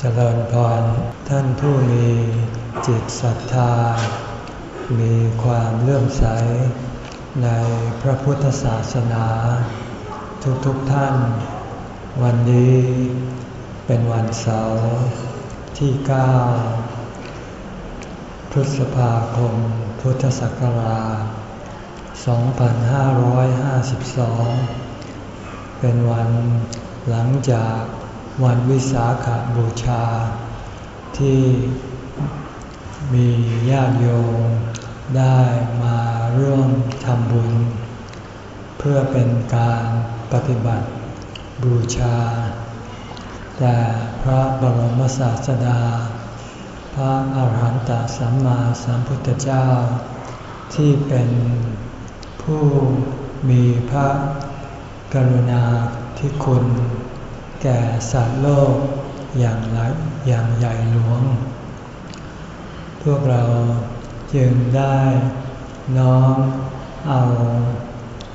เจริญพรท่านผู้มีจิตศรัทธา มีความเลื่อมใส ในพระพุทธศาสนา ทุกๆทท่าน วันนี้เป็นวันเสาร์ที่ 9 พฤษภาคม พุทธศักราช 2552 เป็นวันหลังจาก วันวิสาขาบูชา ที่มีญาติโยมได้มาร่วมทำบุญ เพื่อเป็นการปฏิบัติบูชา แต่พระบรมศาสดา พระอาหารหันตสัมมาสัมพุทธเจ้า ที่เป็นผู้มีพระกรุณาธิคุณ แก่สัตว์โลกอย่างหลอย่างใหญ่หลวง พวกเราจึงได้น้อมเอา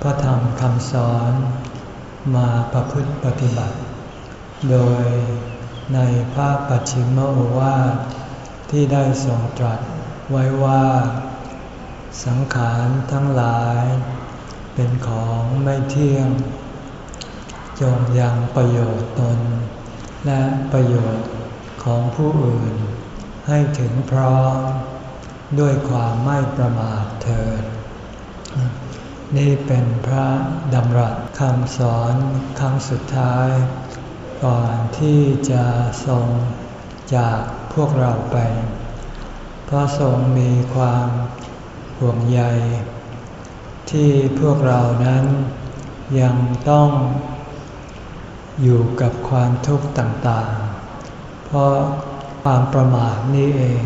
พระธรรมคำสอนมาประพฤติปฏิบัติ โดยในพระปัจฉิมโอวาทที่ได้ทรงตรัสไว้ว่า สังขารทั้งหลาย เป็นของไม่เที่ยง จงยังประโยชน์ตน และประโยชน์ของผู้อื่น ให้ถึงพร้อมด้วยความไม่ประมาทเถิด นี่เป็นพระดำรัสคำสอนครั้งสุดท้าย ก่อนที่จะทรงจากพวกเราไปเพราะทรงมีความห่วงใย ที่พวกเรานั้นยังต้อง อยู่กับความทุกข์ต่างๆ เพราะความประมาทนี้เอง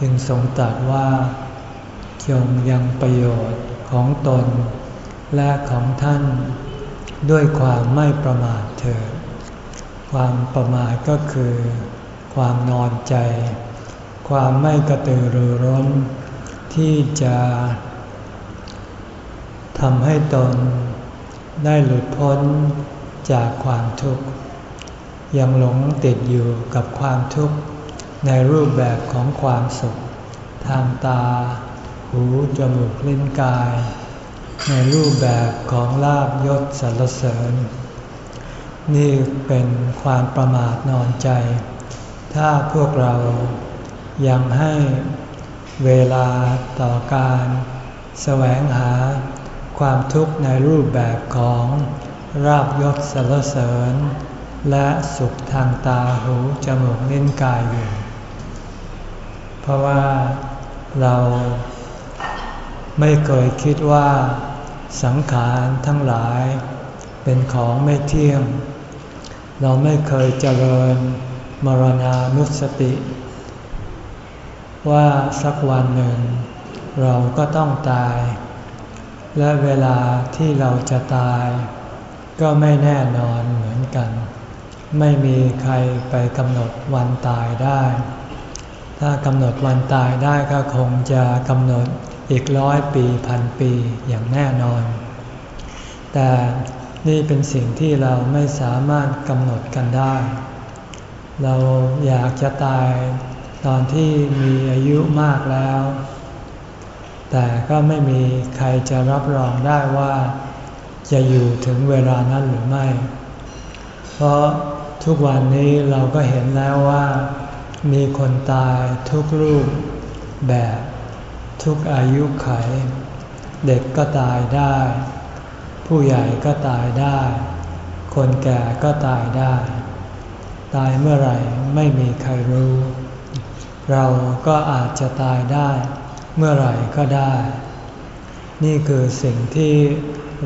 จึงทรงตรัสว่า จงยังประโยชน์ของตน และของท่าน ด้วยความไม่ประมาทเถิด ความประมาทก็คือ ความนอนใจ ความไม่กระตือรือร้น ที่จะทำให้ตนได้หลุดพ้น จากความทุกข์ ยังหลงติดอยู่กับความทุกข์ ในรูปแบบของความสุข ทางตา หู จมูก ลิ้นกาย ในรูปแบบของลาบยศสรรเสริญ นี่เป็นความประมาทนอนใจ ถ้าพวกเรายังให้เวลาต่อการ แสวงหาความทุกข์ในรูปแบบของ ราบยศสรรเสริญ และสุขทางตาหูจมูกนิ้นกายอยู่ เพราะว่าเราไม่เคยคิดว่า สังขารทั้งหลาย เป็นของไม่เที่ยง เราไม่เคยเจริญมรณานุสติ ว่าสักวันหนึ่ง เราก็ต้องตาย และเวลาที่เราจะตาย ก็ไม่แน่นอนเหมือนกัน ไม่มีใครไปกำหนดวันตายได้ ถ้ากำหนดวันตายได้ก็คงจะกำหนดอีกร้อยปีพันปีอย่างแน่นอน แต่นี่เป็นสิ่งที่เราไม่สามารถกำหนดกันได้ เราอยากจะตายตอนที่มีอายุมากแล้ว แต่ก็ไม่มีใครจะรับรองได้ว่า จะอยู่ถึงเวลานั้นหรือไม่ เพราะทุกวันนี้เราก็เห็นแล้วว่า มีคนตายทุกรูปแบบทุกอายุไข เด็กก็ตายได้ ผู้ใหญ่ก็ตายได้ คนแก่ก็ตายได้ ตายเมื่อไหร่ไม่มีใครรู้ เราก็อาจจะตายได้ เมื่อไหร่ก็ได้ นี่คือสิ่งที่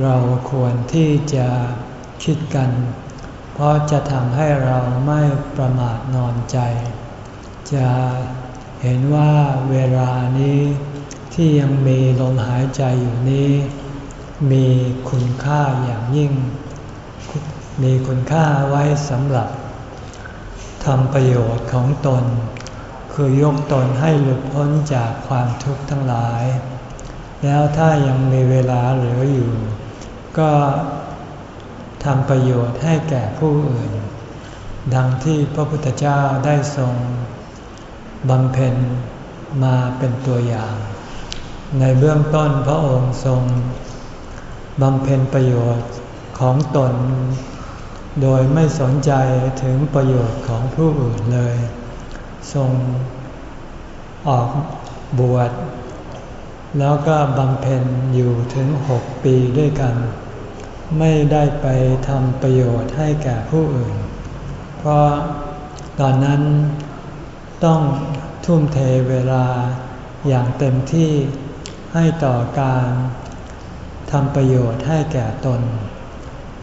เราควรที่จะคิดกัน เพราะจะทำให้เราไม่ประมาทนอนใจ จะเห็นว่าเวลานี้ที่ยังมีลมหายใจอยู่นี้ มีคุณค่าอย่างยิ่ง มีคุณค่าไว้สำหรับทำประโยชน์ของตน คือยกตนให้หลุดพ้นจากความทุกข์ทั้งหลาย แล้วถ้ายังมีเวลาเหลืออยู่ ก็ทำประโยชน์ให้แก่ผู้อื่น ดังที่พระพุทธเจ้าได้ทรงบำเพ็ญมาเป็นตัวอย่าง ในเบื้องต้นพระองค์ทรงบำเพ็ญประโยชน์ของตน โดยไม่สนใจถึงประโยชน์ของผู้อื่นเลย ทรงออกบวช แล้วก็บำเพ็ญอยู่ถึงหกปีด้วยกัน ไม่ได้ไปทำประโยชน์ให้แก่ผู้อื่น เพราะตอนนั้นต้องทุ่มเทเวลาอย่างเต็มที่ให้ต่อการทำประโยชน์ให้แก่ตน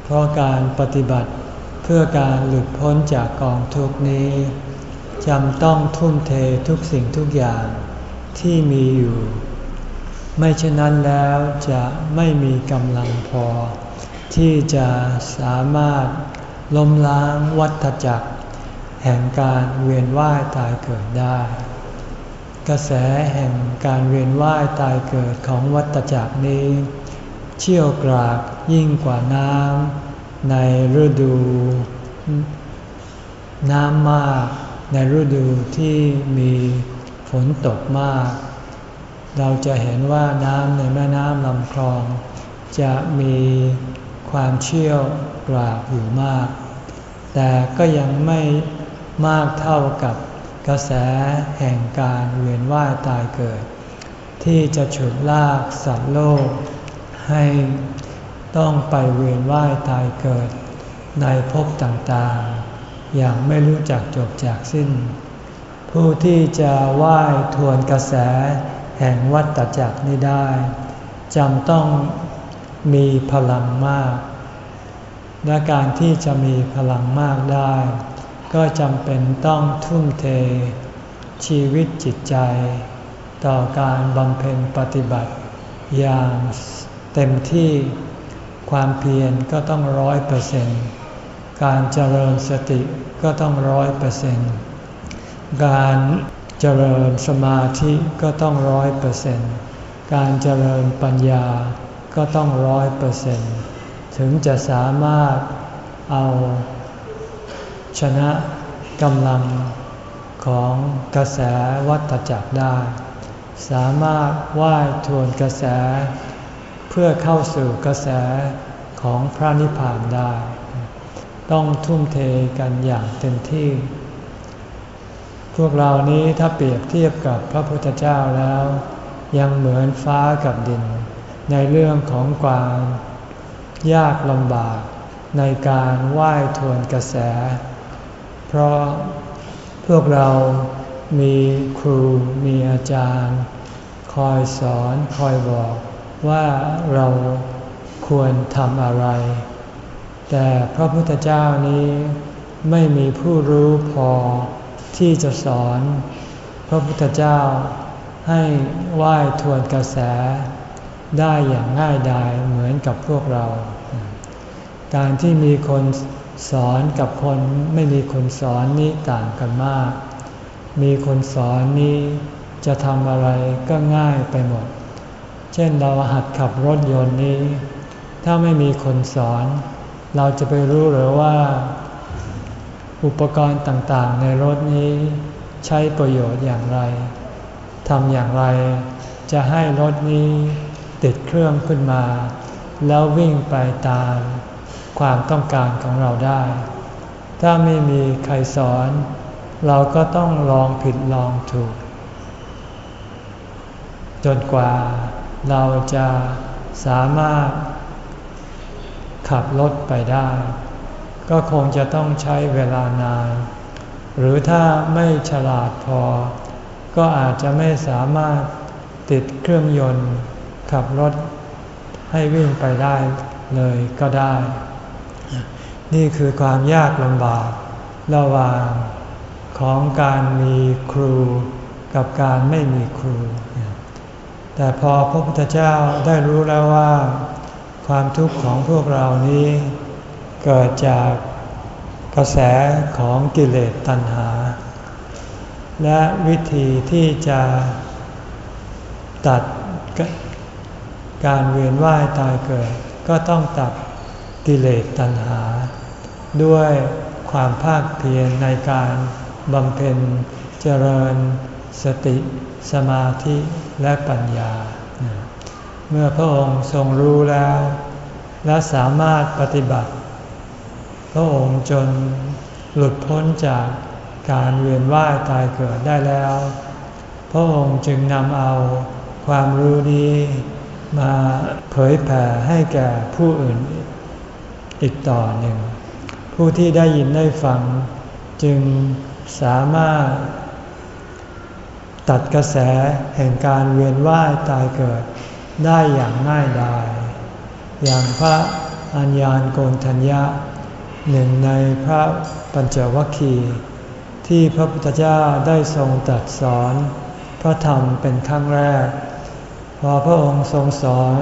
เพราะการปฏิบัติเพื่อการหลุดพ้นจากกองทุกนี้จำต้องทุ่มเททุกสิ่งทุกอย่างที่มีอยู่ ไม่เช่นนั้นแล้วจะไม่มีกำลังพอ ที่จะสามารถล้มล้างวัฏจักร แห่งการเวียนว่ายตายเกิดได้ กระแสแห่งการเวียนว่ายตายเกิดของวัฏจักรนี้ เชี่ยวกรากยิ่งกว่าน้ำในฤดู น้ำมากในฤดูที่มีฝนตกมาก เราจะเห็นว่าน้ำในแม่น้ำลำคลอง จะมีความเชี่ยวกรากอยู่มาก แต่ก็ยังไม่มากเท่ากับกระแสแห่งการเวียนว่ายตายเกิด ที่จะฉุดลากสัตว์โลก ให้ต้องไปเวียนว่ายตายเกิด ในภพต่างๆ อย่างไม่รู้จักจบจากสิ้น ผู้ที่จะว่ายทวนกระแส แห่งวัฏจักรนี้ได้จำต้องมีพลังมาก และการที่จะมีพลังมากได้ ก็จำเป็นต้องทุ่มเท ชีวิตจิตใจ ต่อการบำเพ็ญปฏิบัติ อย่างเต็มที่ความเพียรก็ต้องร้อยเปอร์เซนต์การเจริญสติก็ต้องร้อยเปอร์เซนต์การ เจริญสมาธิก็ต้องร้อยเปอร์เซนต์การเจริญปัญญาก็ต้องร้อยเปอร์เซนต์ถึงจะสามารถเอาชนะกำลังของกระแสวัฏจักรได้ สามารถว่ายทวนกระแส เพื่อเข้าสู่กระแสของพระนิพพานได้ ต้องทุ่มเทกันอย่างเต็มที่ พวกเรานี้ถ้าเปรียบเทียบกับพระพุทธเจ้าแล้ว ยังเหมือนฟ้ากับดิน ในเรื่องของความยากลำบาก ในการว่ายทวนกระแส เพราะพวกเรามีครูมีอาจารย์ คอยสอนคอยบอกว่าเราควรทำอะไร แต่พระพุทธเจ้านี้ไม่มีผู้รู้พอ ที่จะสอน พระพุทธเจ้าให้ว่ายทวนกระแสได้อย่างง่ายดายเหมือนกับพวกเรา การที่มีคนสอนกับคนไม่มีคนสอนนี้ต่างกันมาก มีคนสอนนี้จะทำอะไรก็ง่ายไปหมด เช่นเราหัดขับรถยนต์นี้ ถ้าไม่มีคนสอน เราจะไปรู้หรือว่า อุปกรณ์ต่างๆ ในรถนี้ใช้ประโยชน์อย่างไรทำอย่างไร จะให้รถนี้ติดเครื่องขึ้นมา แล้ววิ่งไปตามความต้องการของเราได้ ถ้าไม่มีใครสอน เราก็ต้องลองผิดลองถูก จนกว่าเราจะสามารถขับรถไปได้ ก็คงจะต้องใช้เวลานาน หรือถ้าไม่ฉลาดพอ ก็อาจจะไม่สามารถติดเครื่องยนต์ ขับรถให้วิ่งไปได้เลยก็ได้ นี่คือความยากลำบากระหว่างของการมีครูกับการไม่มีครู แต่พอพระพุทธเจ้าได้รู้แล้วว่า ความทุกข์ของพวกเรานี้ เกิดจากกระแสของกิเลสตัณหา และวิธีที่จะตัดการเวียนว่ายตายเกิด ก็ต้องตัดกิเลสตัณหา ด้วยความภาคเพียรในการบำเพ็ญเจริญสติสมาธิและปัญญา เมื่อพระองค์ทรงรู้แล้ว และสามารถปฏิบัติ ระองค์จนหลุดพ้นจากการเวียนว่ายตายเกิดได้แล้ว พระองค์จึงนำเอาความรู้นี้ มาเผยแผ่ให้แก่ผู้อื่นอีกต่อหนึ่ง ผู้ที่ได้ยินได้ฟัง จึงสามารถ ตัดกระแสแห่งการเวียนว่ายตายเกิดได้อย่างง่ายดายอย่างพระอัญญาณโกนทัญญะ หนึ่งในพระปัญจวัคคีย์ที่พระพุทธเจ้าได้ทรงตรัสสอนพระธรรมเป็นครั้งแรก พอพระองค์ทรงสอน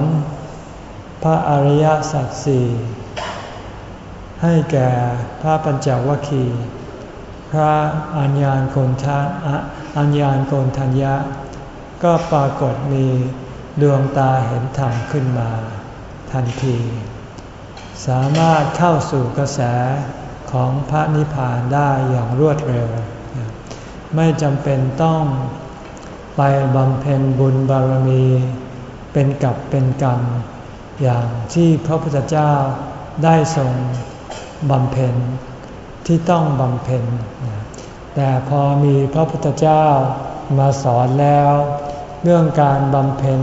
พระอริยสัจสี่ให้แก่พระปัญจวัคคีย์พระอัญญาณโกนทัอัญญาณโกนทัญญะ ก็ปรากฏมีดวงตาเห็นธรรมขึ้นมา ทันที สามารถเข้าสู่กระแสของพระนิพพานได้อย่างรวดเร็ว ไม่จำเป็นต้องไปบำเพ็ญบุญบารมี เป็นกับเป็นกรรม อย่างที่พระพุทธเจ้าได้ทรงบำเพ็ญที่ต้องบำเพ็ญ แต่พอมีพระพุทธเจ้ามาสอนแล้ว เรื่องการบำเพ็ญ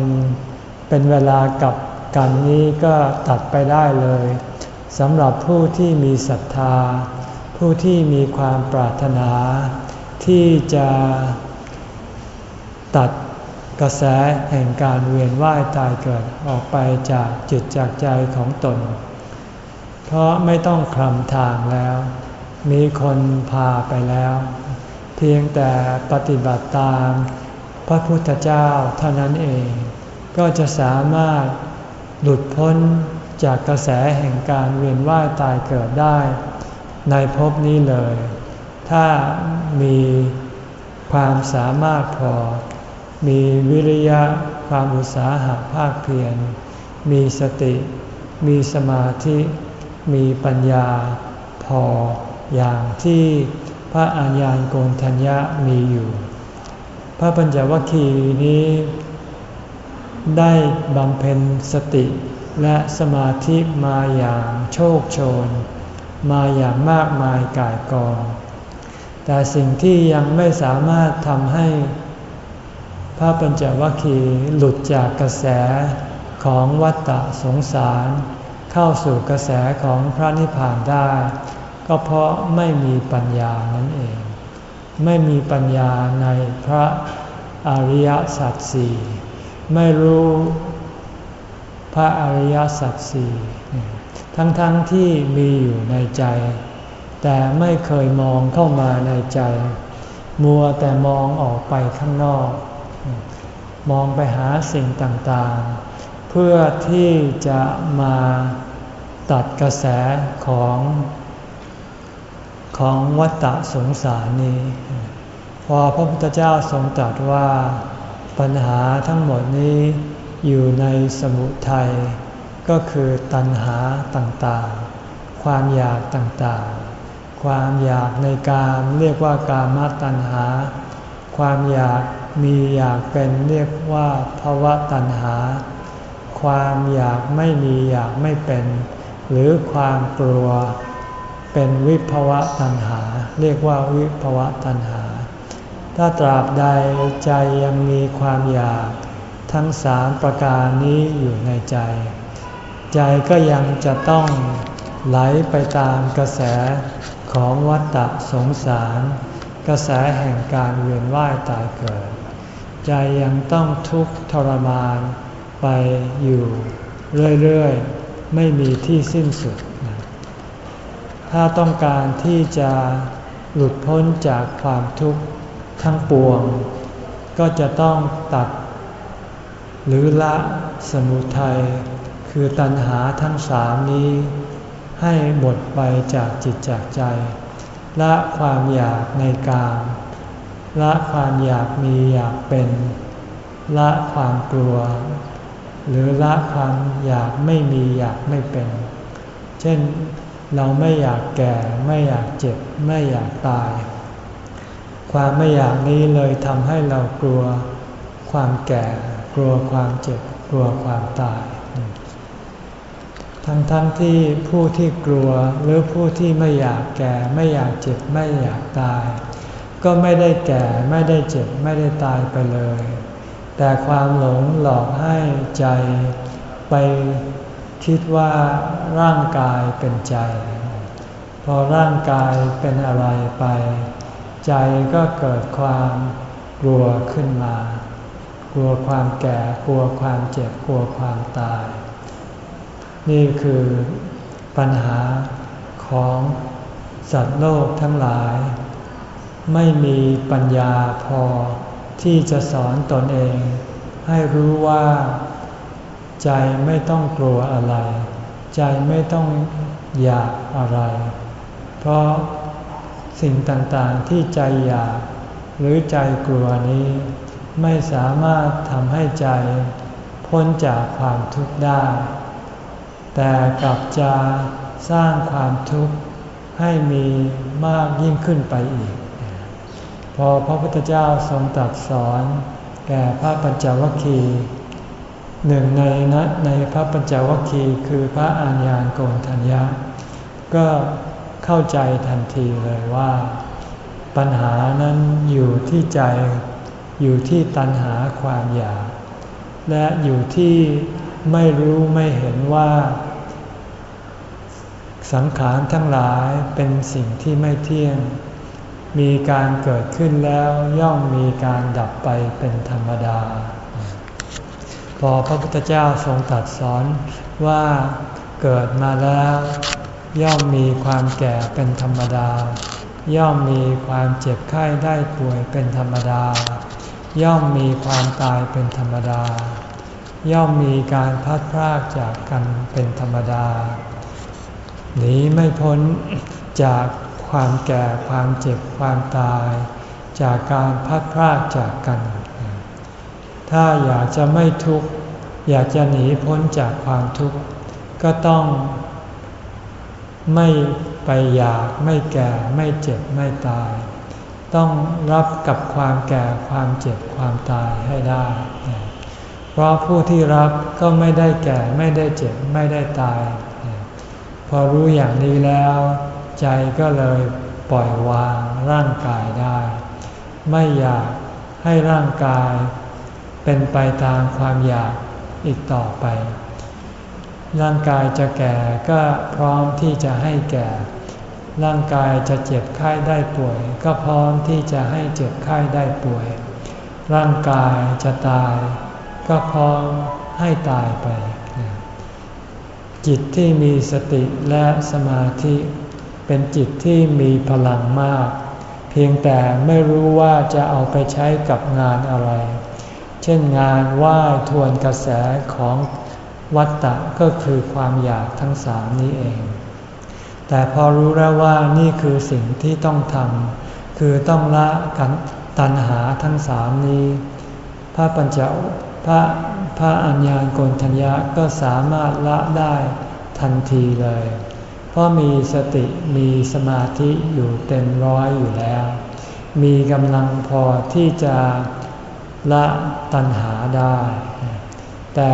เป็นเวลากับ กันนี้ก็ตัดไปได้เลยสำหรับผู้ที่มีศรัทธา ผู้ที่มีความปรารถนา ที่จะตัดกระแสแห่งการเวียนว่ายตายเกิดออกไปจากจิตจากใจของตน เพราะไม่ต้องคลำทางแล้ว มีคนพาไปแล้ว เพียงแต่ปฏิบัติตาม พระพุทธเจ้าเท่านั้นเอง ก็จะสามารถ หลุดพ้นจากกระแสแห่งการเวียนว่ายตายเกิดได้ ในภพนี้เลย ถ้ามีความสามารถพอ มีวิริยะความอุตสาหะภาคเพียร มีสติ มีสมาธิ มีปัญญาพออย่างที่พระอัญญาณโกนทัญญะมีอยู่ พระปัญจวัคคีย์นี้ ได้บำเพ็ญสติและสมาธิมาอย่างโชคโชน มาอย่างมากมายกายกอง แต่สิ่งที่ยังไม่สามารถทำให้พระปัญจวัคคีย์หลุดจากกระแสของวัฏฏะสงสาร เข้าสู่กระแสของพระนิพพานได้ ก็เพราะไม่มีปัญญานั่นเอง ไม่มีปัญญาในพระอริยสัจสี่ ไม่รู้พระอริยสัจสี่ทั้งๆทที่มีอยู่ในใจ แต่ไม่เคยมองเข้ามาในใจ มัวแต่มองออกไปข้างนอก มองไปหาสิ่งต่างๆ เพื่อที่จะมาตัดกระแสของของวัฏฏะสงสารนี้ พอพระพุทธเจ้าทรงตรัสว่า ปัญหาทั้งหมดนี้อยู่ในสมุทัยก็คือตัณหาต่างๆ ความอยากต่างๆ ความอยากในการเรียกว่ากามตัณหา ความอยากมีอยากเป็นเรียกว่าภาวะตัณหา ความอยากไม่มีอยากไม่เป็น หรือความกลัวเป็นวิภวะตัณหา เรียกว่าวิภวะตัณหา ถ้าตราบใดใจยังมีความอยากทั้งสามประการนี้อยู่ในใจ ใจก็ยังจะต้องไหลไปตามกระแสของวัฏฏะสงสาร กระแสแห่งการเวียนว่ายตายเกิด ใจยังต้องทุกข์ทรมานไปอยู่เรื่อยๆ ไม่มีที่สิ้นสุด ถ้าต้องการที่จะหลุดพ้นจากความทุกข์ ทั้งปวง ก็จะต้องตัด หรือละสมุทัยคือตัณหาทั้งสามนี้ ให้หมดไปจากจิตจากใจ ละความอยากในกามละความอยากมีอยากเป็น ละความกลัว หรือละความอยากไม่มีอยากไม่เป็น เช่นเราไม่อยากแก่ไม่อยากเจ็บ ไม่อยากตาย ความไม่อยากนี้เลยทำให้เรากลัวความแก่ กลัวความเจ็บ กลัวความตาย ทั้งๆทที่ผู้ที่กลัวหรือผู้ที่ไม่อยากแก่ ไม่อยากเจ็บ ไม่อยากตาย ก็ไม่ได้แก่ไม่ได้เจ็บ ไม่ได้ตายไปเลย แต่ความหลงหลอกให้ใจไปคิดว่าร่างกายเป็นใจ พอร่างกายเป็นอะไรไป ใจก็เกิดความกลัวขึ้นมา กลัวความแก่ กลัวความเจ็บ กลัวความตาย นี่คือปัญหาของสัตว์โลกทั้งหลาย ไม่มีปัญญาพอที่จะสอนตนเอง ให้รู้ว่า ใจไม่ต้องกลัวอะไร ใจไม่ต้องอยากอะไร เพราะ สิ่งต่างๆที่ใจอยาก หรือใจกลัวนี้ ไม่สามารถทำให้ใจ พ้นจากความทุกข์ได้ แต่กลับจะสร้างความทุกข์ให้มีมากยิ่งขึ้นไปอีก พอพระพุทธเจ้าทรงตรัสสอน แก่พระปัญจวัคคีย์หนึ่งในนะในพระปัญจวัคคีย์คือพระอัญญาณโกนทัญญาก็ เข้าใจทันทีเลยว่า ปัญหานั้นอยู่ที่ใจ อยู่ที่ตัณหาความอยาก และอยู่ที่ไม่รู้ไม่เห็นว่า สังขารทั้งหลายเป็นสิ่งที่ไม่เที่ยง มีการเกิดขึ้นแล้วย่อมมีการดับไปเป็นธรรมดา พอพระพุทธเจ้าทรงตรัสสอนว่าเกิดมาแล้ว ย่อมมีความแก่เป็นธรรมดา ย่อมมีความเจ็บไข้ได้ป่วยเป็นธรรมดา ย่อมมีความตายเป็นธรรมดา ย่อมมีการพัดพรากจากกันเป็นธรรมดา หนีไม่พ้นจากความแก่ความเจ็บความตาย จากการพัดพรากจากกัน ถ้าอยากจะไม่ทุกข์อยากจะหนีพ้นจากความทุกข์ก็ต้อง ไม่ไปอยากไม่แก่ไม่เจ็บไม่ตาย ต้องรับกับความแก่ความเจ็บความตายให้ได้ เพราะผู้ที่รับก็ไม่ได้แก่ไม่ได้เจ็บไม่ได้ตาย พอรู้อย่างนี้แล้ว ใจก็เลยปล่อยวางร่างกายได้ ไม่อยากให้ร่างกายเป็นไปตามความอยากอีกต่อไป ร่างกายจะแก่ก็พร้อมที่จะให้แก่ ร่างกายจะเจ็บไข้ได้ป่วย ก็พร้อมที่จะให้เจ็บไข้ได้ป่วย ร่างกายจะตาย ก็พร้อมให้ตายไป จิตที่มีสติและสมาธิ เป็นจิตที่มีพลังมาก เพียงแต่ไม่รู้ว่าจะเอาไปใช้กับงานอะไร เช่นงานว่ายทวนกระแสของ วัตตะก็คือความอยากทั้งสามนี้เอง แต่พอรู้แล้วว่านี่คือสิ่งที่ต้องทำคือต้องละกันตัณหาทั้งสามนี้ พระปัญจพระพระอัญญาณโกนทัญญาก็สามารถละได้ทันทีเลย เพราะมีสติมีสมาธิอยู่เต็มร้อยอยู่แล้ว มีกำลังพอที่จะละตัณหาได้ แต่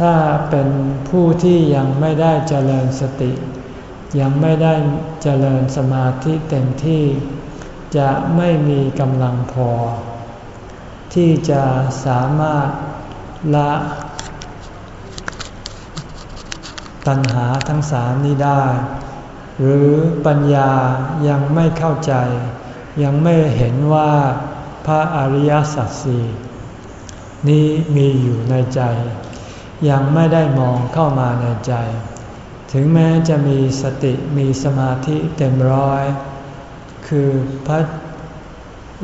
ถ้าเป็นผู้ที่ยังไม่ได้เจริญสติ ยังไม่ได้เจริญสมาธิเต็มที่ จะไม่มีกำลังพอ ที่จะสามารถละตัณหาทั้งสามนี้ได้ หรือปัญญายังไม่เข้าใจ ยังไม่เห็นว่าพระอริยสัจสี่นี้มีอยู่ในใจ ยังไม่ได้มองเข้ามาในใจ ถึงแม้จะมีสติมีสมาธิเต็มร้อย คือพระ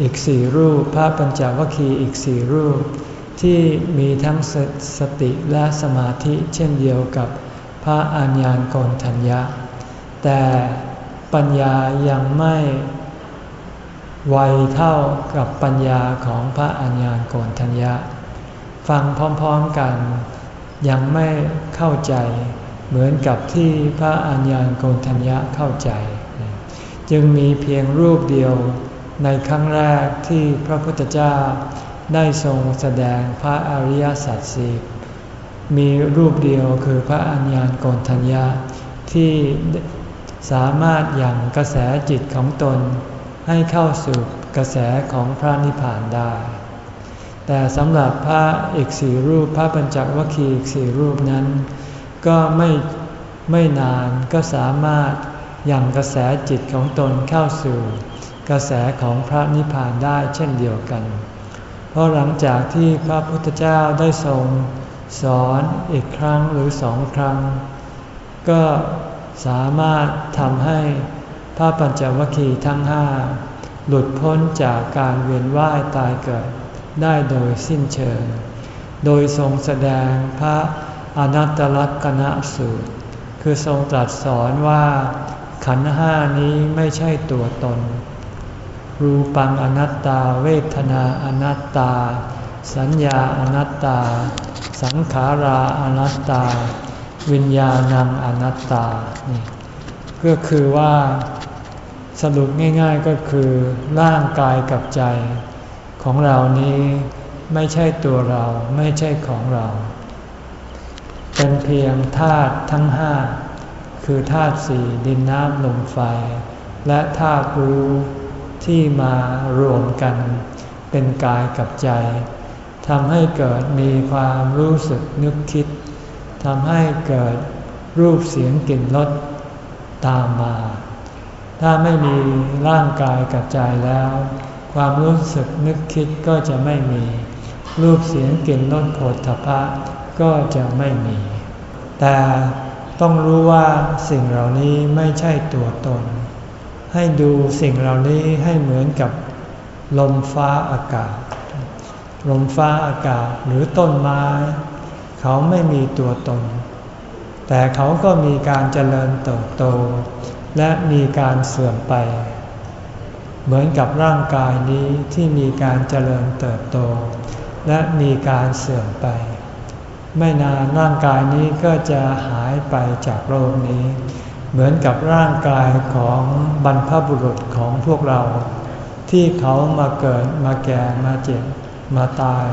อีกสี่รูป พระปัญจวัคคีย์อีกสี่รูป ที่มีทั้งสสติและสมาธิเช่นเดียวกับพระอัญญาณโกนทัญญะ แต่ปัญญายังไม่ไวเท่ากับปัญญาของพระอัญญาณโกนทัญญะ ฟังพร้อมๆกัน ยังไม่เข้าใจเหมือนกับที่พระอัญญาณโกณทัญญะเข้าใจ จึงมีเพียงรูปเดียวในครั้งแรกที่พระพุทธเจ้าได้ทรงแสดงพระอริยสัจสีมีรูปเดียวคือพระอัญญาณโกณทัญญะที่สามารถยังกระแสจิตของตนให้เข้าสู่กระแสของพระนิพพานได้ แต่สำหรับพระอีกสี่รูป พระปัญจวัคคีย์อีกสี่รูปนั้น ก็ไม่ไม่นานก็สามารถยังกระแสจิตของตนเข้าสู่ กระแสของพระนิพพานได้เช่นเดียวกัน เพราะหลังจากที่พระพุทธเจ้าได้ทรงสอนอีกครั้งหรือสองครั้ง ก็สามารถทำให้พระปัญจวัคคีย์ทั้งห้าหลุดพ้นจากการเวียนว่ายตายเกิด ได้โดยสิ้นเชิง โดยทรงแสดงพระอนัตตลักษณะสูตร คือทรงตรัสสอนว่าขันห้านี้ไม่ใช่ตัวตน รูปังอนัตตา เวทนาอนัตตา สัญญาอนัตตา สังขาราอนัตตา วิญญาณังอนัตตานี่ก็คือว่าสรุปง่ายๆก็คือร่างกายกับใจ ของเรานี้ไม่ใช่ตัวเราไม่ใช่ของเรา เป็นเพียงธาตุทั้งห้าคือธาตุสี่ดินน้ำลมไฟ และธาตุรู้ที่มารวมกัน เป็นกายกับใจทำให้เกิดมีความรู้สึกนึกคิดทำให้เกิดรูปเสียงกลิ่นรสตามมา ถ้าไม่มีร่างกายกับใจแล้ว ความรู้สึกนึกคิดก็จะไม่มี รูปเสียงกลิ่นรสโผฏฐพะก็จะไม่มี แต่ต้องรู้ว่าสิ่งเหล่านี้ไม่ใช่ตัวตน ให้ดูสิ่งเหล่านี้ให้เหมือนกับลมฟ้าอากาศ ลมฟ้าอากาศหรือต้นไม้ เขาไม่มีตัวตน แต่เขาก็มีการเจริญเติบโต และมีการเสื่อมไป เหมือนกับร่างกายนี้ที่มีการเจริญเติบโต และมีการเสื่อมไป ไม่นานร่างกายนี้ก็จะหายไปจากโลกนี้ เหมือนกับร่างกายของบรรพบุรุษของพวกเรา ที่เขามาเกิดมาแก่มาเจ็บมาตาย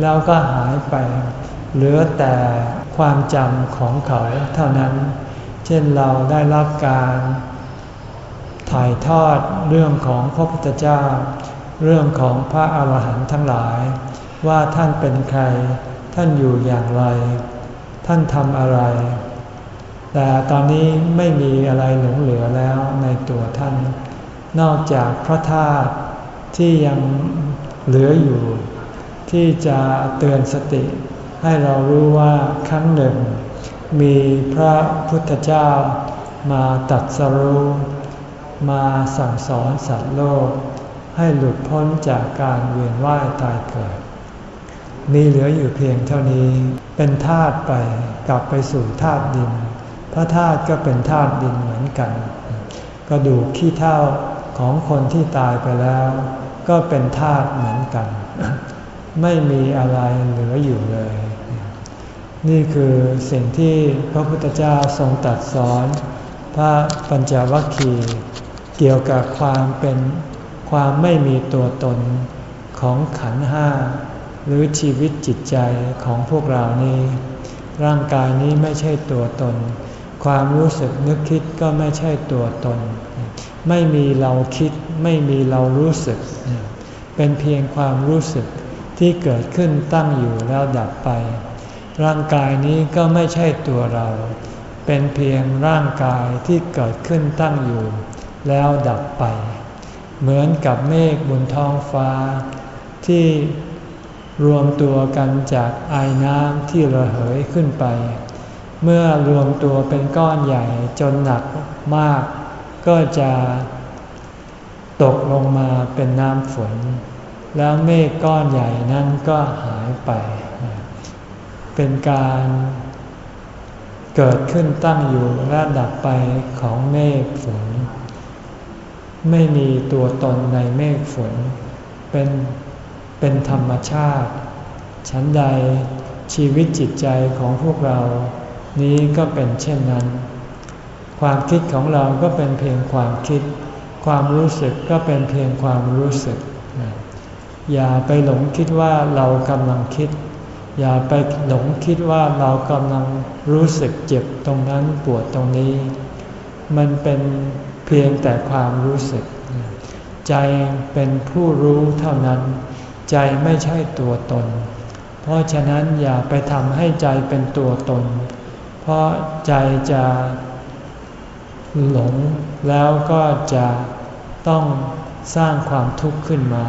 แล้วก็หายไป เหลือแต่ความจำของเขาเท่านั้น เช่นเราได้รับการ ถ่ายทอดเรื่องของพระพุทธเจ้า เรื่องของพระอาหารหันต์ทั้งหลาย ว่าท่านเป็นใคร ท่านอยู่อย่างไร ท่านทำอะไร แต่ตอนนี้ไม่มีอะไรหลงเหลือแล้วในตัวท่าน นอกจากพระธาตุที่ยังเหลืออยู่ ที่จะเตือนสติ ให้เรารู้ว่าครั้งหนึ่ง มีพระพุทธเจ้ามาตัดสรู้ มาสั่งสอนสัตว์โลก ให้หลุดพ้นจากการเวียนว่ายตายเกิด มีเหลืออยู่เพียงเท่านี้ เป็นธาตุไปกลับไปสู่ธาตุดิน พระธาตุก็เป็นธาตุดินเหมือนกัน กระดูกขี้เท่าของคนที่ตายไปแล้ว ก็เป็นธาตุเหมือนกัน ไม่มีอะไรเหลืออยู่เลย นี่คือสิ่งที่พระพุทธเจ้าทรงตรัสสอนพระปัญจวัคคีย์ เกี่ยวกับความเป็นความไม่มีตัวตนของขันห้า หรือชีวิตจิตใจของพวกเรานี้ ร่างกายนี้ไม่ใช่ตัวตน ความรู้สึกนึกคิดก็ไม่ใช่ตัวตน ไม่มีเราคิดไม่มีเรารู้สึก เป็นเพียงความรู้สึกที่เกิดขึ้นตั้งอยู่แล้วดับไป ร่างกายนี้ก็ไม่ใช่ตัวเรา เป็นเพียงร่างกายที่เกิดขึ้นตั้งอยู่ แล้วดับไป เหมือนกับเมฆบนท้องฟ้า ที่รวมตัวกันจากไอ้น้ำที่ระเหยขึ้นไป เมื่อรวมตัวเป็นก้อนใหญ่จนหนักมาก ก็จะตกลงมาเป็นน้ำฝน แล้วเมฆก้อนใหญ่นั้นก็หายไป เป็นการเกิดขึ้นตั้งอยู่และดับไปของเมฆฝน ไม่มีตัวตนในเมฆฝน เป็นเป็นธรรมชาติฉันใดชีวิตจิตใจของพวกเรานี้ก็เป็นเช่นนั้น ความคิดของเราก็เป็นเพียงความคิด ความรู้สึกก็เป็นเพียงความรู้สึก อย่าไปหลงคิดว่าเรากำลังคิด อย่าไปหลงคิดว่าเรากำลังรู้สึกเจ็บตรงนั้นปวดตรงนี้ มันเป็น เพียงแต่ความรู้สึก ใจเป็นผู้รู้เท่านั้น ใจไม่ใช่ตัวตน เพราะฉะนั้นอย่าไปทำให้ใจเป็นตัวตน เพราะใจจะหลงแล้วก็จะต้องสร้างความทุกข์ขึ้นมา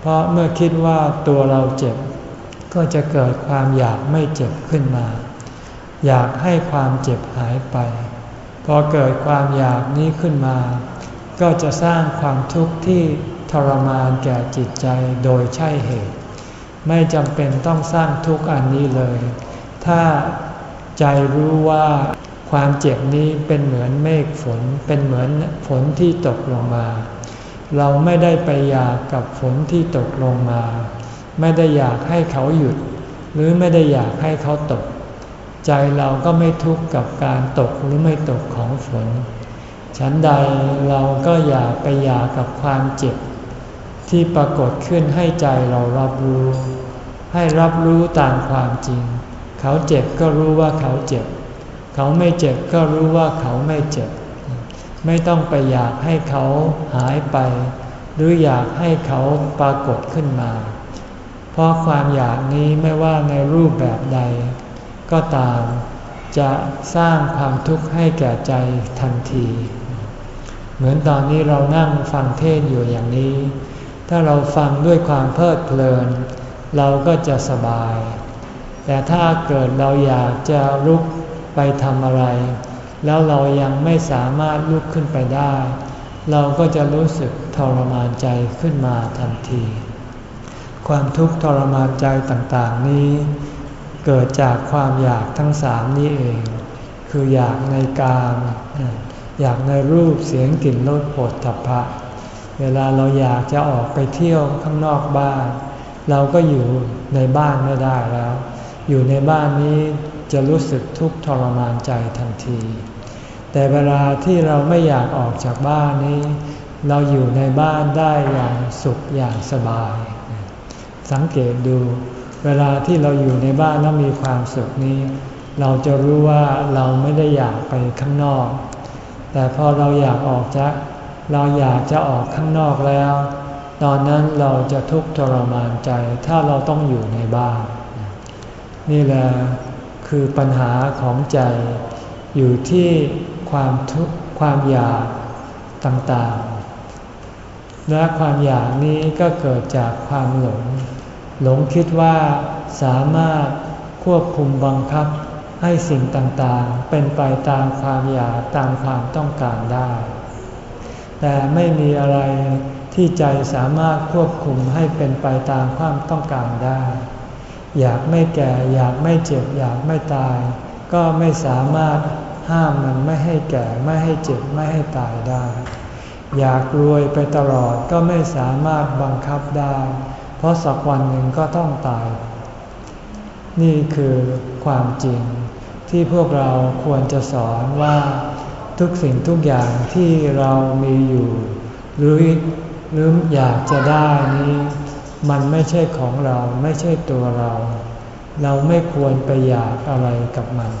เพราะเมื่อคิดว่าตัวเราเจ็บ ก็จะเกิดความอยากไม่เจ็บขึ้นมา อยากให้ความเจ็บหายไป พอเกิดความอยากนี้ขึ้นมา ก็จะสร้างความทุกข์ที่ทรมานแก่จิตใจโดยใช่เหตุ ไม่จำเป็นต้องสร้างทุกข์อันนี้เลย ถ้าใจรู้ว่าความเจ็บนี้เป็นเหมือนเมฆฝน เป็นเหมือนฝนที่ตกลงมา เราไม่ได้ไปอยากกับฝนที่ตกลงมา ไม่ได้อยากให้เขาหยุด หรือไม่ได้อยากให้เขาตก ใจเราก็ไม่ทุกข์กับการตกหรือไม่ตกของฝน ฉันใดเราก็อย่าไปอยากกับความเจ็บ ที่ปรากฏขึ้นให้ใจเรารับรู้ ให้รับรู้ตามความจริง เขาเจ็บก็รู้ว่าเขาเจ็บ เขาไม่เจ็บก็รู้ว่าเขาไม่เจ็บ ไม่ต้องไปอยากให้เขาหายไป หรืออยากให้เขาปรากฏขึ้นมา เพราะความอยากนี้ไม่ว่าในรูปแบบใด ก็ตาม จะสร้างความทุกข์ให้แก่ใจทันที เหมือนตอนนี้เรานั่งฟังเทศอยู่อย่างนี้ ถ้าเราฟังด้วยความเพลิดเพลิน เราก็จะสบาย แต่ถ้าเกิดเราอยากจะลุกไปทำอะไร แล้วเรายังไม่สามารถลุกขึ้นไปได้ เราก็จะรู้สึกทรมานใจขึ้นมาทันที ความทุกข์ทรมานใจต่างๆนี้ เกิดจากความอยากทั้งสามนี้เอง คืออยากในกามอยากในรูปเสียงกลิ่นรสผดถัพพะ เวลาเราอยากจะออกไปเที่ยวข้างนอกบ้าน เราก็อยู่ในบ้านไม่ได้แล้ว อยู่ในบ้านนี้จะรู้สึกทุกข์ทรมานใจทันที แต่เวลาที่เราไม่อยากออกจากบ้านนี้ เราอยู่ในบ้านได้อย่างสุขอย่างสบาย สังเกตดู เวลาที่เราอยู่ในบ้านแล้วมีความสุขนี้ เราจะรู้ว่าเราไม่ได้อยากไปข้างนอก แต่พอเราอยากออกจากเราอยากจะออกข้างนอกแล้ว ตอนนั้นเราจะทุกข์ทรมานใจถ้าเราต้องอยู่ในบ้าน นี่แหละคือปัญหาของใจอยู่ที่ความทุกข์ความอยากต่างๆ และความอยากนี้ก็เกิดจากความหลง หลงคิดว่าสามารถควบคุมบังคับให้สิ่งต่างๆ เป็นไปตามความอยากตามความต้องการได้ แต่ไม่มีอะไรที่ใจสามารถควบคุมให้เป็นไปตามความต้องการได้ อยากไม่แก่ อยากไม่เจ็บ อยากไม่ตาย ก็ไม่สามารถห้ามมันไม่ให้แก่ไม่ให้เจ็บไม่ให้ตายได้ อยากรวยไปตลอดก็ไม่สามารถบังคับได้ เพราะสักวันหนึ่งก็ต้องตาย นี่คือความจริงที่พวกเราควรจะสอนว่าทุกสิ่งทุกอย่างที่เรามีอยู่ หรือหรืออยากจะได้นี้ มันไม่ใช่ของเราไม่ใช่ตัวเรา เราไม่ควรไปอยากอะไรกับมัน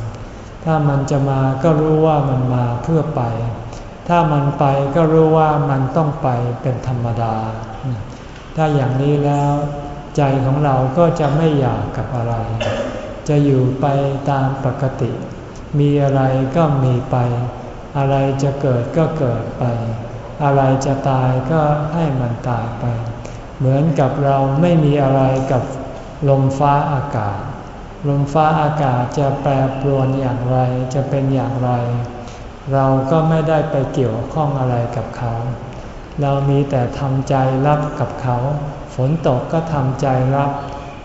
ถ้ามันจะมาก็รู้ว่ามันมาเพื่อไป ถ้ามันไปก็รู้ว่ามันต้องไปเป็นธรรมดา ถ้าอย่างนี้แล้ว ใจของเราก็จะไม่อยากกับอะไร จะอยู่ไปตามปกติ มีอะไรก็มีไป อะไรจะเกิดก็เกิดไป อะไรจะตายก็ให้มันตายไป เหมือนกับเราไม่มีอะไรกับลมฟ้าอากาศ ลมฟ้าอากาศจะแปรปรวนอย่างไรจะเป็นอย่างไร เราก็ไม่ได้ไปเกี่ยวข้องอะไรกับเขา เรามีแต่ทำใจรับกับเขา ฝนตกก็ทำใจรับ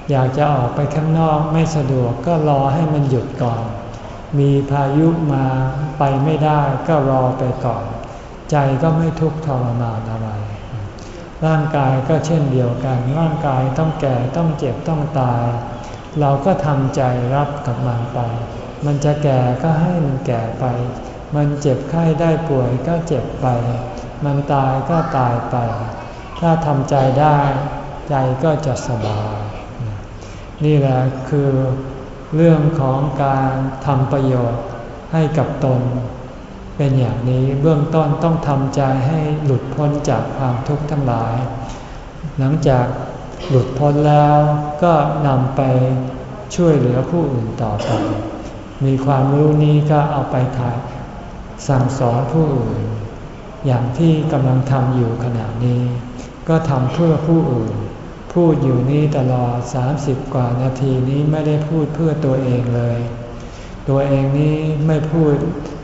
อยากจะออกไปข้างนอกไม่สะดวกก็รอให้มันหยุดก่อน มีพายุมาไปไม่ได้ก็รอไปก่อน ใจก็ไม่ทุกข์ทรมานอะไร ร่างกายก็เช่นเดียวกัน ร่างกายต้องแก่ต้องเจ็บต้องตาย เราก็ทำใจรับกับมันไป มันจะแก่ก็ให้มันแก่ไป มันเจ็บไข้ได้ป่วยก็เจ็บไป มันตายก็ตายไป ถ้าทำใจได้ใจก็จะสบาย นี่แหละคือเรื่องของการทำประโยชน์ให้กับตน เป็นอย่างนี้เบื้องต้นต้องทำใจให้หลุดพ้นจากความทุกข์ทั้งหลาย หลังจากหลุดพ้นแล้วก็นำไปช่วยเหลือผู้อื่นต่อไป มีความรู้นี้ก็เอาไปถ่ายสั่งสอนผู้อื่น อย่างที่กำลังทำอยู่ขณะนี้ ก็ทำเพื่อผู้อื่น พูดอยู่นี้ตลอด 30 กว่านาทีนี้ไม่ได้พูดเพื่อตัวเองเลย ตัวเองนี้ไม่พูด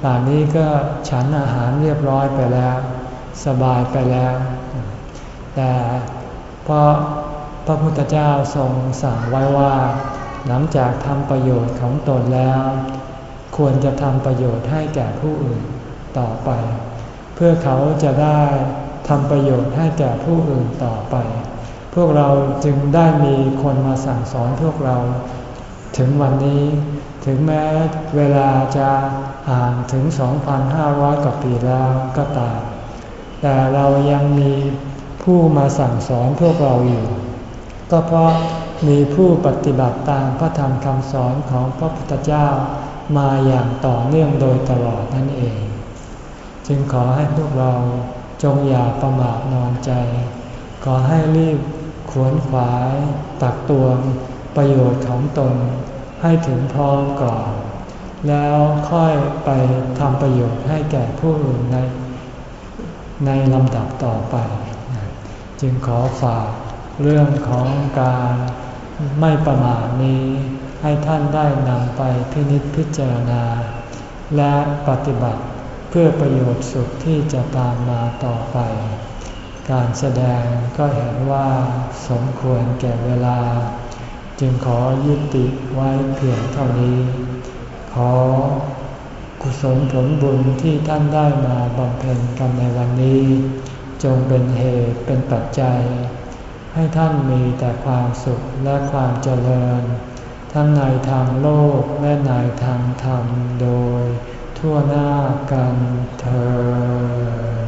ป่านนี้ก็ฉันอาหารเรียบร้อยไปแล้ว สบายไปแล้ว แต่เพราะพระพุทธเจ้าทรงสั่งไว้ว่า หลังจากทำประโยชน์ของตนแล้ว ควรจะทำประโยชน์ให้แก่ผู้อื่นต่อไป เพื่อเขาจะได้ทำประโยชน์ให้แก่ผู้อื่นต่อไป พวกเราจึงได้มีคนมาสั่งสอนพวกเรา ถึงวันนี้ ถึงแม้เวลาจะห่างถึง 2,500 กว่าปีแล้วก็ตาม แต่เรายังมีผู้มาสั่งสอนพวกเราอยู่ ก็เพราะมีผู้ปฏิบัติตามพระธรรมคำสอนของพระพุทธเจ้ามาอย่างต่อเนื่องโดยตลอดนั่นเอง จึงขอให้พวกเราจงอย่าประมาทนอนใจ ขอให้รีบขวนขวาย ตักตวงประโยชน์ของตนให้ถึงพร้อมก่อน แล้วค่อยไปทำประโยชน์ให้แก่ผู้อื่นในในลำดับต่อไป จึงขอฝากเรื่องของการไม่ประมาทนี้ ให้ท่านได้นำไปพินิจพิจารณา และปฏิบัติ พื่อประโยชน์สุขที่จะตามมาต่อไป การแสดงก็เห็นว่าสมควรแก่เวลา จึงขอยุติไว้เพียงเท่านี้ ขอกุศลผลบุญที่ท่านได้มาบำเพ็ญกันในวันนี้ จงเป็นเหตุเป็นปัจจัย ให้ท่านมีแต่ความสุขและความเจริญ ทั้งในทางโลกและในทางธรรมโดย ทั่วหน้ากันเธอ